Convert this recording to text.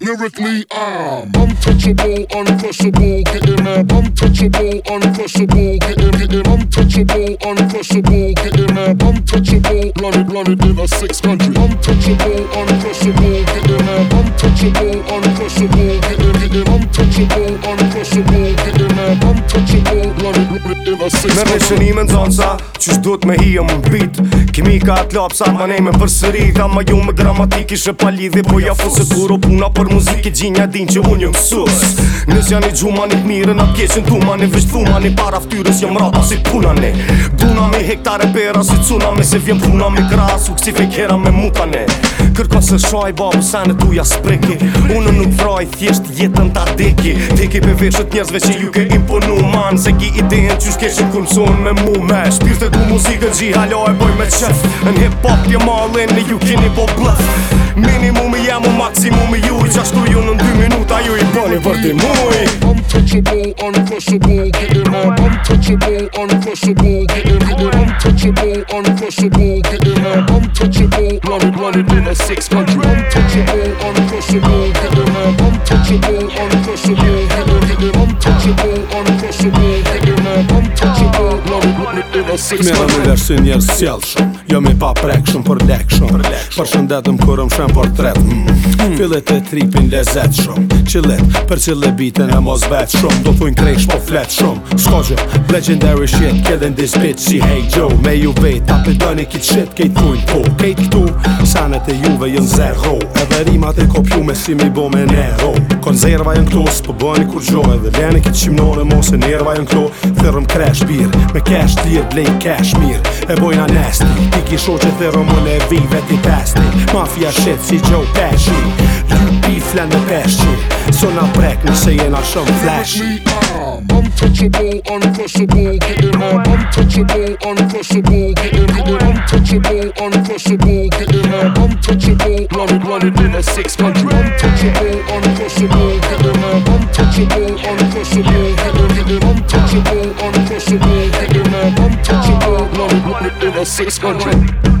Lyrically, I'm untouchable, uncrushable, getting there. Untouchable, uncrushable, getting, getting. Untouchable, uncrushable, getting there. Untouchable, blunted, blunted in a six country. Untouchable, uncrushable. Me rrëshënime në zonë duhet me hië më bit Kimi ka të lapë sa nejme për sëri ma ju me gramatik ishe pa lidhi Po ja fësë të kuro puna për muzik E gjinja din që unë jë mësus Nësë janë i gjuma një të mire Në pjesën të uma vështë fuma Një para ftyrës jë më rata si puna ne Buna me hektare pera si cuna me Se vjen puna me krasu kësi fejkera me muta kërko se shoj babu po sa në tuja spriki Unë nuk vroj thjesht jetën ta diki Diki për veshët njerëzve që ju ke imponu man Se ki idejen që shke shumë kumësun me mu me Shpirët e ku muzikën gji halo e boj me qëf Në hip hop tje malin në ju kini po bluff Minimumi jamu, u maksimumi ju I qashtu ju në dy minuta ju i bëni vërti muj I'm touchable, uncrushable, get it right I'm touchable, uncrushable, get it right I'm touchable, uncrushable, loaded in a six pack. untouchable, uncrushable, hit him up. Untouchable, uncrushable, hit him, hit him. Untouchable, uncrushable, hit him up. Untouchable, loaded in a six pack. Mianowicie, ja z Jalszą. Jo mi pa prek shumë për lek shumë Për, lek shumë. për shëndetëm kur më shenë portret mm. mm. Filet e tripin lezet shumë Qilet për qile biten e mos vet shumë Do thujnë krejsh po flet shumë Skogje, legendary shit Killin this bitch si hey Joe Me ju vet, tapit dëni kit shit Kejt thujnë po, kejt këtu Sanet e juve jën zero Edhe rimat e kopju me si mi bo me nero Konzerva jën këtu, s'po bëni kur gjo Edhe leni kit qimnone mos e nerva jën këtu Thërëm crash beer, me cash dir cash mir, e Kiki shoqet e romone e vivet i pesti Mafia shit si Joe Pesci Lërpi flen në peshqi So na prek nëse jena shumë fleshi Untouchable, uncrushable, getting up. Untouchable, uncrushable, getting up. Untouchable, uncrushable, getting up. Untouchable, running, running in a six country. Untouchable, uncrushable, getting up. Untouchable, uncrushable. no 600.